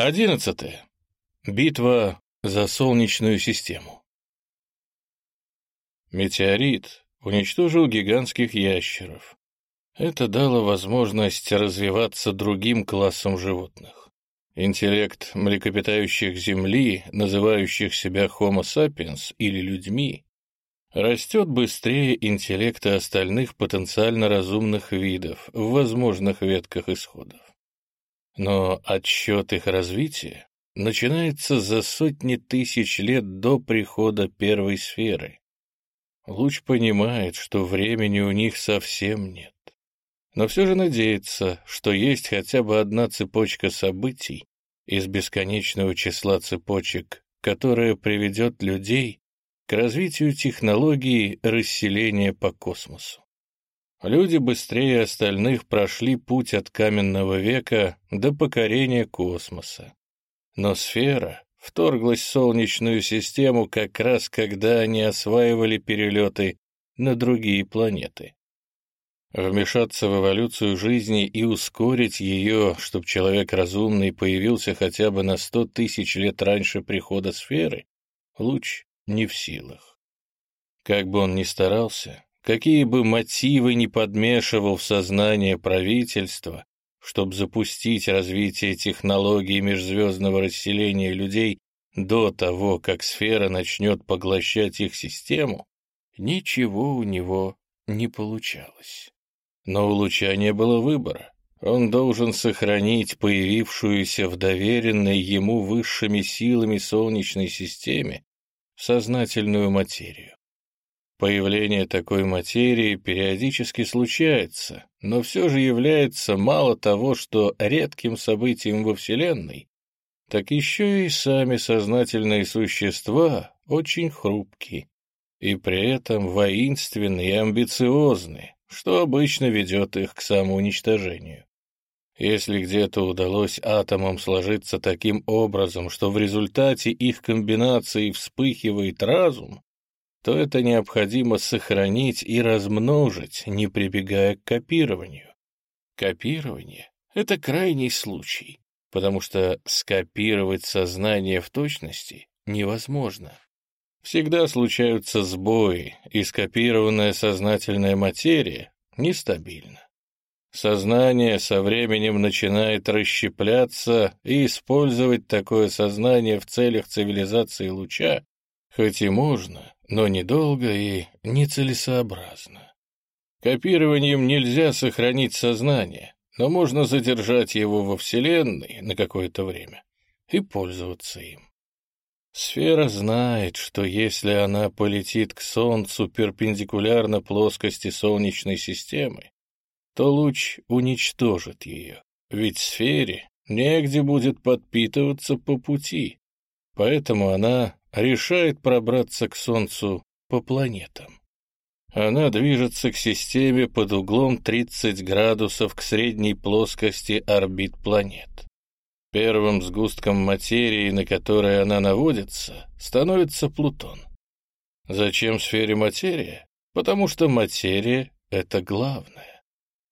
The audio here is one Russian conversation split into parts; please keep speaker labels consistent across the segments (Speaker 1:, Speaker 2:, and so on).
Speaker 1: Одиннадцатое. Битва за Солнечную систему. Метеорит уничтожил гигантских ящеров. Это дало возможность развиваться другим классам животных. Интеллект млекопитающих Земли, называющих себя Homo sapiens или людьми, растет быстрее интеллекта остальных потенциально разумных видов в возможных ветках исходов. Но отсчет их развития начинается за сотни тысяч лет до прихода первой сферы. Луч понимает, что времени у них совсем нет. Но все же надеется, что есть хотя бы одна цепочка событий из бесконечного числа цепочек, которая приведет людей к развитию технологии расселения по космосу. Люди быстрее остальных прошли путь от каменного века до покорения космоса. Но сфера вторглась в Солнечную систему как раз когда они осваивали перелеты на другие планеты. Вмешаться в эволюцию жизни и ускорить ее, чтобы человек разумный появился хотя бы на сто тысяч лет раньше прихода сферы, луч не в силах. Как бы он ни старался, какие бы мотивы ни подмешивал в сознание правительства, чтобы запустить развитие технологий межзвездного расселения людей до того, как сфера начнет поглощать их систему, ничего у него не получалось. Но у Луча не было выбора. Он должен сохранить появившуюся в доверенной ему высшими силами Солнечной системе сознательную материю. Появление такой материи периодически случается, но все же является мало того, что редким событием во Вселенной, так еще и сами сознательные существа очень хрупкие и при этом воинственные и амбициозны, что обычно ведет их к самоуничтожению. Если где-то удалось атомам сложиться таким образом, что в результате их комбинации вспыхивает разум, то это необходимо сохранить и размножить, не прибегая к копированию. Копирование — это крайний случай, потому что скопировать сознание в точности невозможно. Всегда случаются сбои, и скопированная сознательная материя нестабильна. Сознание со временем начинает расщепляться, и использовать такое сознание в целях цивилизации луча, хоть и можно, но недолго и нецелесообразно. Копированием нельзя сохранить сознание, но можно задержать его во Вселенной на какое-то время и пользоваться им. Сфера знает, что если она полетит к Солнцу перпендикулярно плоскости Солнечной системы, то луч уничтожит ее, ведь сфере негде будет подпитываться по пути, поэтому она решает пробраться к Солнцу по планетам. Она движется к системе под углом 30 градусов к средней плоскости орбит планет. Первым сгустком материи, на который она наводится, становится Плутон. Зачем сфере материя? Потому что материя — это главное.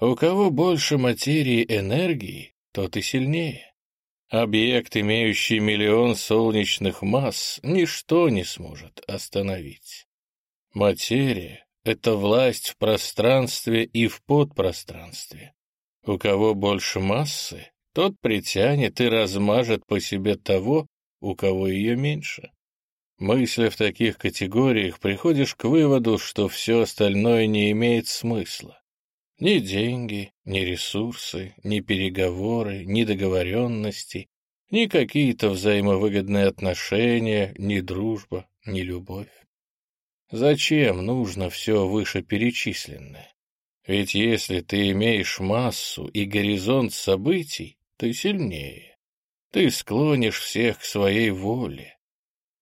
Speaker 1: У кого больше материи энергии, тот и сильнее. Объект, имеющий миллион солнечных масс, ничто не сможет остановить. Материя — это власть в пространстве и в подпространстве. У кого больше массы, тот притянет и размажет по себе того, у кого ее меньше. Мысля в таких категориях, приходишь к выводу, что все остальное не имеет смысла. Ни деньги, ни ресурсы, ни переговоры, ни договоренности, ни какие-то взаимовыгодные отношения, ни дружба, ни любовь. Зачем нужно все вышеперечисленное? Ведь если ты имеешь массу и горизонт событий, ты сильнее. Ты склонишь всех к своей воле.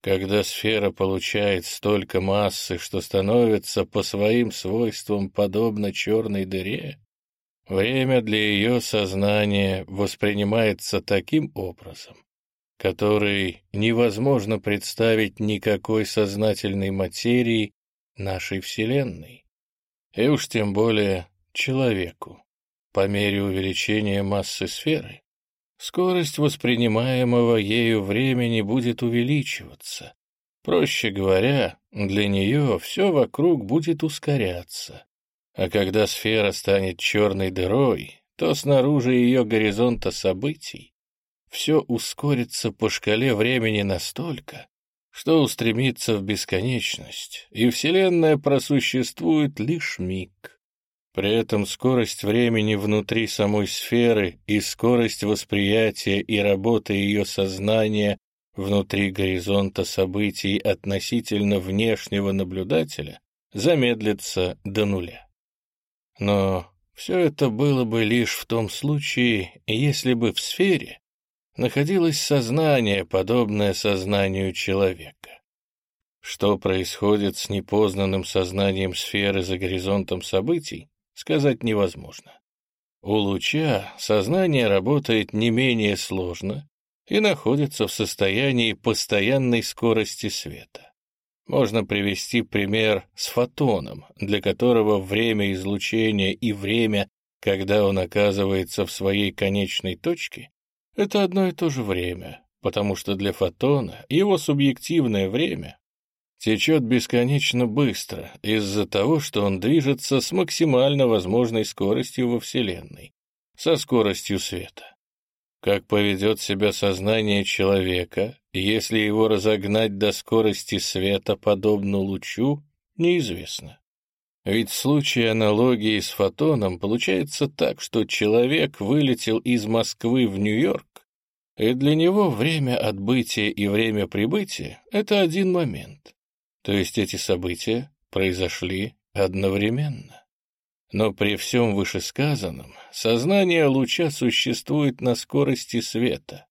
Speaker 1: Когда сфера получает столько массы, что становится по своим свойствам подобно черной дыре, время для ее сознания воспринимается таким образом, который невозможно представить никакой сознательной материи нашей Вселенной, и уж тем более человеку. По мере увеличения массы сферы скорость воспринимаемого ею времени будет увеличиваться. Проще говоря, для нее все вокруг будет ускоряться. А когда сфера станет черной дырой, то снаружи ее горизонта событий все ускорится по шкале времени настолько, что устремится в бесконечность, и Вселенная просуществует лишь миг. При этом скорость времени внутри самой сферы и скорость восприятия и работы ее сознания внутри горизонта событий относительно внешнего наблюдателя замедлится до нуля. Но все это было бы лишь в том случае, если бы в сфере находилось сознание, подобное сознанию человека. Что происходит с непознанным сознанием сферы за горизонтом событий, сказать невозможно. У луча сознание работает не менее сложно и находится в состоянии постоянной скорости света. Можно привести пример с фотоном, для которого время излучения и время, когда он оказывается в своей конечной точке, это одно и то же время, потому что для фотона его субъективное время течет бесконечно быстро из-за того, что он движется с максимально возможной скоростью во Вселенной, со скоростью света. Как поведет себя сознание человека, если его разогнать до скорости света, подобно лучу, неизвестно. Ведь в случае аналогии с фотоном получается так, что человек вылетел из Москвы в Нью-Йорк, и для него время отбытия и время прибытия — это один момент. То есть эти события произошли одновременно. Но при всем вышесказанном сознание луча существует на скорости света.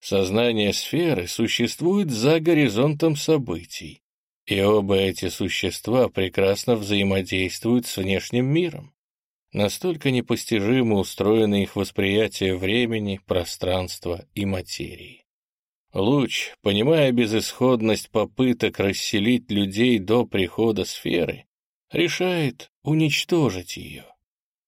Speaker 1: Сознание сферы существует за горизонтом событий, и оба эти существа прекрасно взаимодействуют с внешним миром. Настолько непостижимо устроено их восприятие времени, пространства и материи. Луч, понимая безысходность попыток расселить людей до прихода сферы, решает уничтожить ее.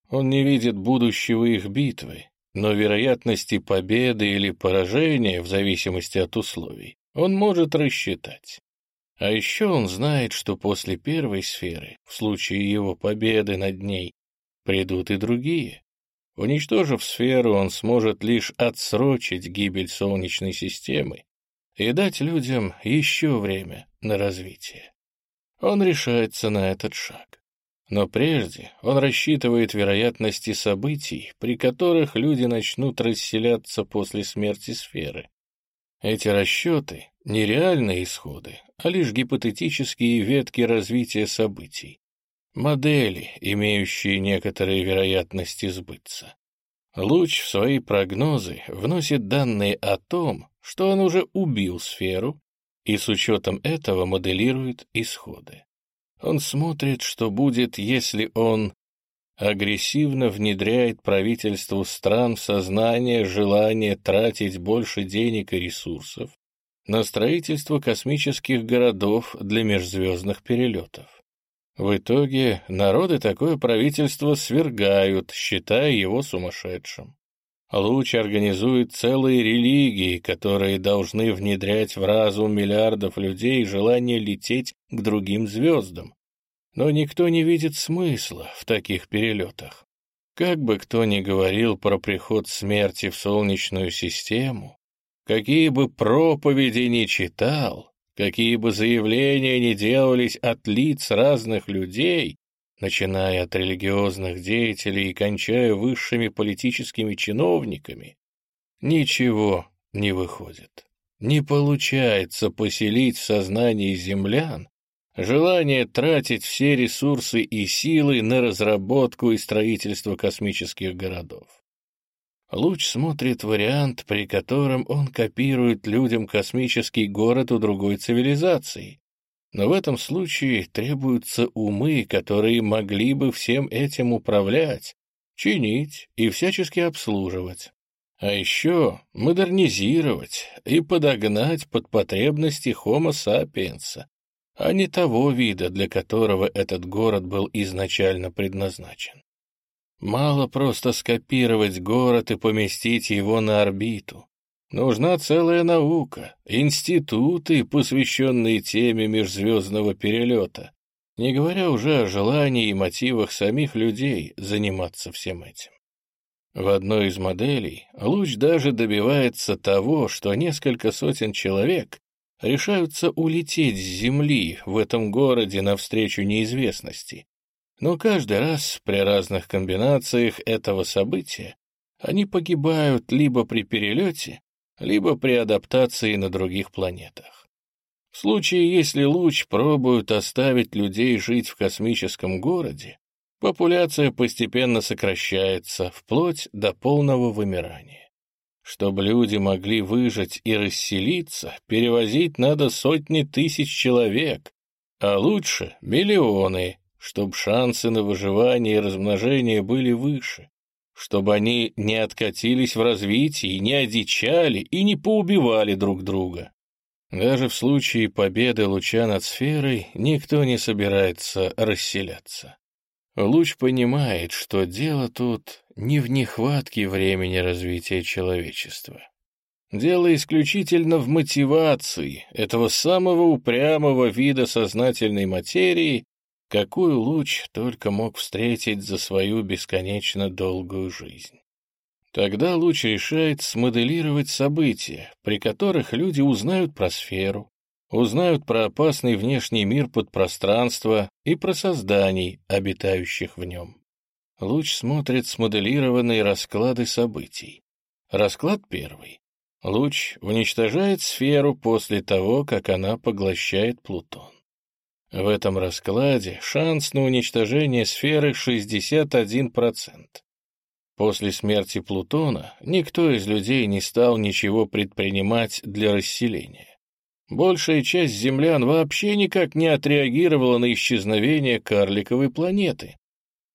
Speaker 1: Он не видит будущего их битвы, но вероятности победы или поражения, в зависимости от условий, он может рассчитать. А еще он знает, что после первой сферы, в случае его победы над ней, придут и другие. Уничтожив сферу, он сможет лишь отсрочить гибель Солнечной системы и дать людям еще время на развитие. Он решается на этот шаг. Но прежде он рассчитывает вероятности событий, при которых люди начнут расселяться после смерти сферы. Эти расчеты — не реальные исходы, а лишь гипотетические ветки развития событий, модели, имеющие некоторые вероятности сбыться. Луч в свои прогнозы вносит данные о том, что он уже убил сферу, и с учетом этого моделирует исходы. Он смотрит, что будет, если он агрессивно внедряет правительству стран в сознание желание тратить больше денег и ресурсов на строительство космических городов для межзвездных перелетов. В итоге народы такое правительство свергают, считая его сумасшедшим. Луч организует целые религии, которые должны внедрять в разум миллиардов людей желание лететь к другим звездам. Но никто не видит смысла в таких перелетах. Как бы кто ни говорил про приход смерти в Солнечную систему, какие бы проповеди ни читал, какие бы заявления ни делались от лиц разных людей, начиная от религиозных деятелей и кончая высшими политическими чиновниками, ничего не выходит. Не получается поселить в сознании землян желание тратить все ресурсы и силы на разработку и строительство космических городов. Луч смотрит вариант, при котором он копирует людям космический город у другой цивилизации. Но в этом случае требуются умы, которые могли бы всем этим управлять, чинить и всячески обслуживать. А еще модернизировать и подогнать под потребности Homo sapiens, а не того вида, для которого этот город был изначально предназначен. Мало просто скопировать город и поместить его на орбиту. Нужна целая наука, институты, посвященные теме межзвездного перелета, не говоря уже о желании и мотивах самих людей заниматься всем этим. В одной из моделей луч даже добивается того, что несколько сотен человек решаются улететь с Земли в этом городе навстречу неизвестности. Но каждый раз при разных комбинациях этого события они погибают либо при перелете, либо при адаптации на других планетах. В случае, если луч пробует оставить людей жить в космическом городе, популяция постепенно сокращается, вплоть до полного вымирания. Чтобы люди могли выжить и расселиться, перевозить надо сотни тысяч человек, а лучше миллионы, чтобы шансы на выживание и размножение были выше чтобы они не откатились в развитии, не одичали и не поубивали друг друга. Даже в случае победы луча над сферой никто не собирается расселяться. Луч понимает, что дело тут не в нехватке времени развития человечества. Дело исключительно в мотивации этого самого упрямого вида сознательной материи, какую луч только мог встретить за свою бесконечно долгую жизнь. Тогда луч решает смоделировать события, при которых люди узнают про сферу, узнают про опасный внешний мир подпространства и про созданий, обитающих в нем. Луч смотрит смоделированные расклады событий. Расклад первый. Луч уничтожает сферу после того, как она поглощает Плутон. В этом раскладе шанс на уничтожение сферы 61%. После смерти Плутона никто из людей не стал ничего предпринимать для расселения. Большая часть землян вообще никак не отреагировала на исчезновение карликовой планеты.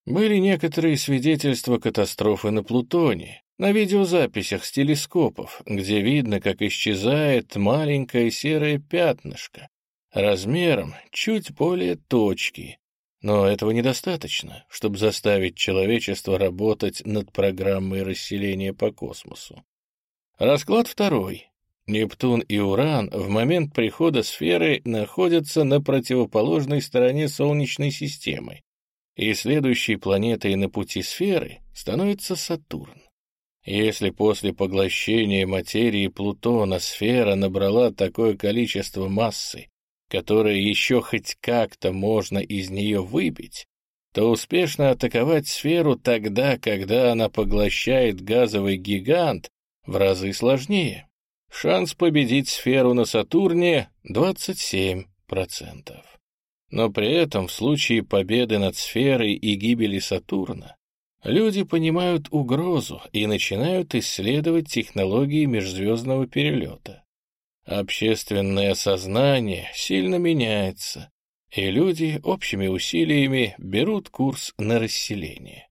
Speaker 1: Были некоторые свидетельства катастрофы на Плутоне, на видеозаписях с телескопов, где видно, как исчезает маленькое серое пятнышко, размером чуть более точки. Но этого недостаточно, чтобы заставить человечество работать над программой расселения по космосу. Расклад второй. Нептун и Уран в момент прихода сферы находятся на противоположной стороне Солнечной системы, и следующей планетой на пути сферы становится Сатурн. Если после поглощения материи Плутона сфера набрала такое количество массы, которое еще хоть как-то можно из нее выбить, то успешно атаковать сферу тогда, когда она поглощает газовый гигант, в разы сложнее. Шанс победить сферу на Сатурне 27%. Но при этом в случае победы над сферой и гибели Сатурна люди понимают угрозу и начинают исследовать технологии межзвездного перелета. Общественное сознание сильно меняется, и люди общими усилиями берут курс на расселение.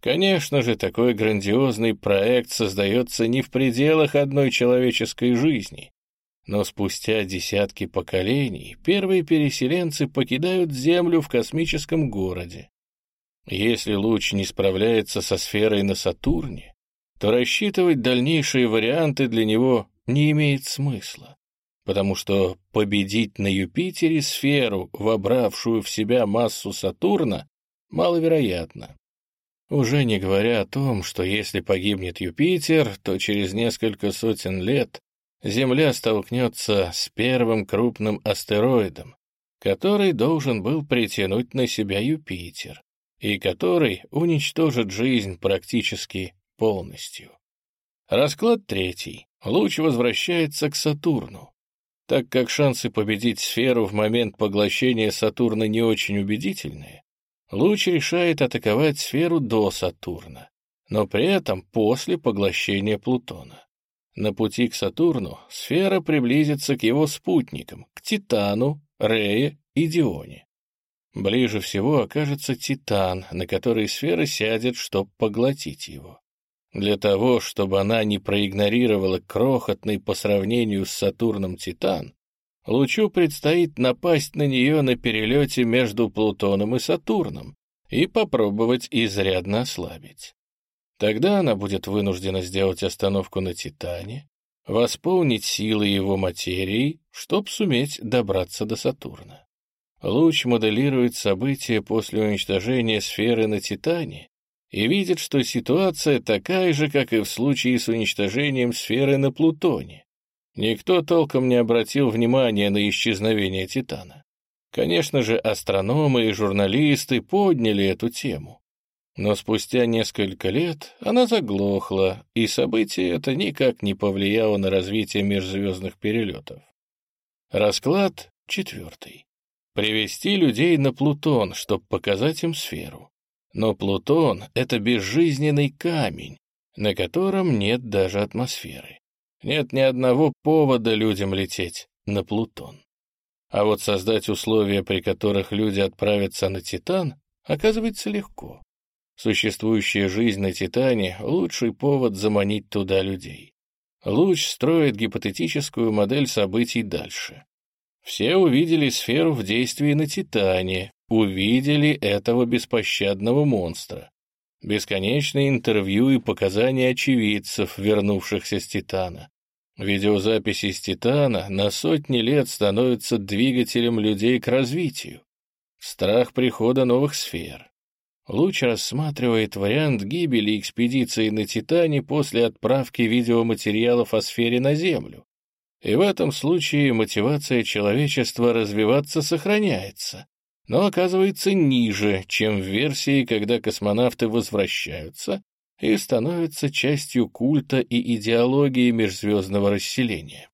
Speaker 1: Конечно же, такой грандиозный проект создается не в пределах одной человеческой жизни, но спустя десятки поколений первые переселенцы покидают Землю в космическом городе. Если луч не справляется со сферой на Сатурне, то рассчитывать дальнейшие варианты для него не имеет смысла, потому что победить на Юпитере сферу, вобравшую в себя массу Сатурна, маловероятно. Уже не говоря о том, что если погибнет Юпитер, то через несколько сотен лет Земля столкнется с первым крупным астероидом, который должен был притянуть на себя Юпитер, и который уничтожит жизнь практически полностью. Расклад третий. Луч возвращается к Сатурну. Так как шансы победить сферу в момент поглощения Сатурна не очень убедительные, луч решает атаковать сферу до Сатурна, но при этом после поглощения Плутона. На пути к Сатурну сфера приблизится к его спутникам, к Титану, Рее и Дионе. Ближе всего окажется Титан, на который сфера сядет, чтобы поглотить его. Для того, чтобы она не проигнорировала крохотный по сравнению с Сатурном Титан, лучу предстоит напасть на нее на перелете между Плутоном и Сатурном и попробовать изрядно ослабить. Тогда она будет вынуждена сделать остановку на Титане, восполнить силы его материи, чтобы суметь добраться до Сатурна. Луч моделирует события после уничтожения сферы на Титане и видит, что ситуация такая же, как и в случае с уничтожением сферы на Плутоне. Никто толком не обратил внимания на исчезновение Титана. Конечно же, астрономы и журналисты подняли эту тему. Но спустя несколько лет она заглохла, и событие это никак не повлияло на развитие межзвездных перелетов. Расклад четвертый. Привести людей на Плутон, чтобы показать им сферу. Но Плутон — это безжизненный камень, на котором нет даже атмосферы. Нет ни одного повода людям лететь на Плутон. А вот создать условия, при которых люди отправятся на Титан, оказывается легко. Существующая жизнь на Титане — лучший повод заманить туда людей. Луч строит гипотетическую модель событий дальше. Все увидели сферу в действии на Титане, увидели этого беспощадного монстра. Бесконечные интервью и показания очевидцев, вернувшихся с Титана. Видеозаписи из Титана на сотни лет становятся двигателем людей к развитию. Страх прихода новых сфер. Луч рассматривает вариант гибели экспедиции на Титане после отправки видеоматериалов о сфере на Землю. И в этом случае мотивация человечества развиваться сохраняется, но оказывается ниже, чем в версии, когда космонавты возвращаются и становятся частью культа и идеологии межзвездного расселения.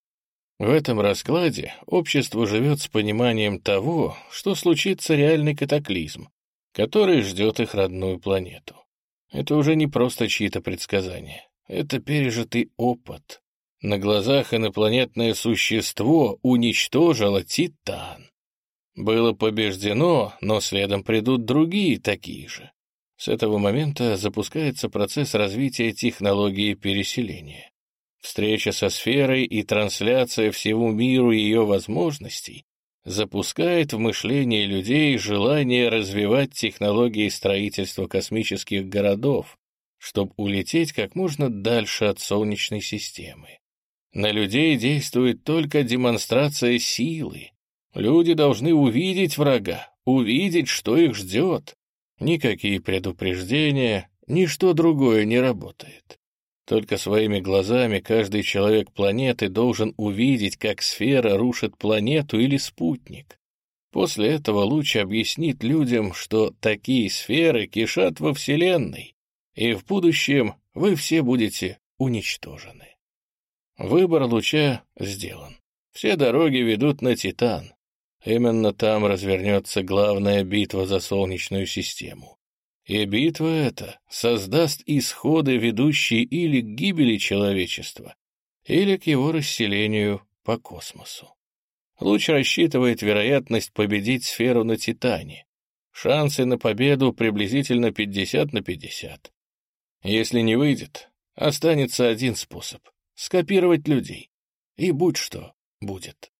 Speaker 1: В этом раскладе общество живет с пониманием того, что случится реальный катаклизм, который ждет их родную планету. Это уже не просто чьи-то предсказания, это пережитый опыт. На глазах инопланетное существо уничтожило Титан. Было побеждено, но следом придут другие такие же. С этого момента запускается процесс развития технологии переселения. Встреча со сферой и трансляция всему миру ее возможностей запускает в мышлении людей желание развивать технологии строительства космических городов, чтобы улететь как можно дальше от Солнечной системы. На людей действует только демонстрация силы, Люди должны увидеть врага, увидеть, что их ждет. Никакие предупреждения, ничто другое не работает. Только своими глазами каждый человек планеты должен увидеть, как сфера рушит планету или спутник. После этого луч объяснит людям, что такие сферы кишат во Вселенной, и в будущем вы все будете уничтожены. Выбор луча сделан. Все дороги ведут на Титан. Именно там развернется главная битва за Солнечную систему. И битва эта создаст исходы, ведущие или к гибели человечества, или к его расселению по космосу. Луч рассчитывает вероятность победить сферу на Титане. Шансы на победу приблизительно 50 на 50. Если не выйдет, останется один способ — скопировать людей. И будь что будет.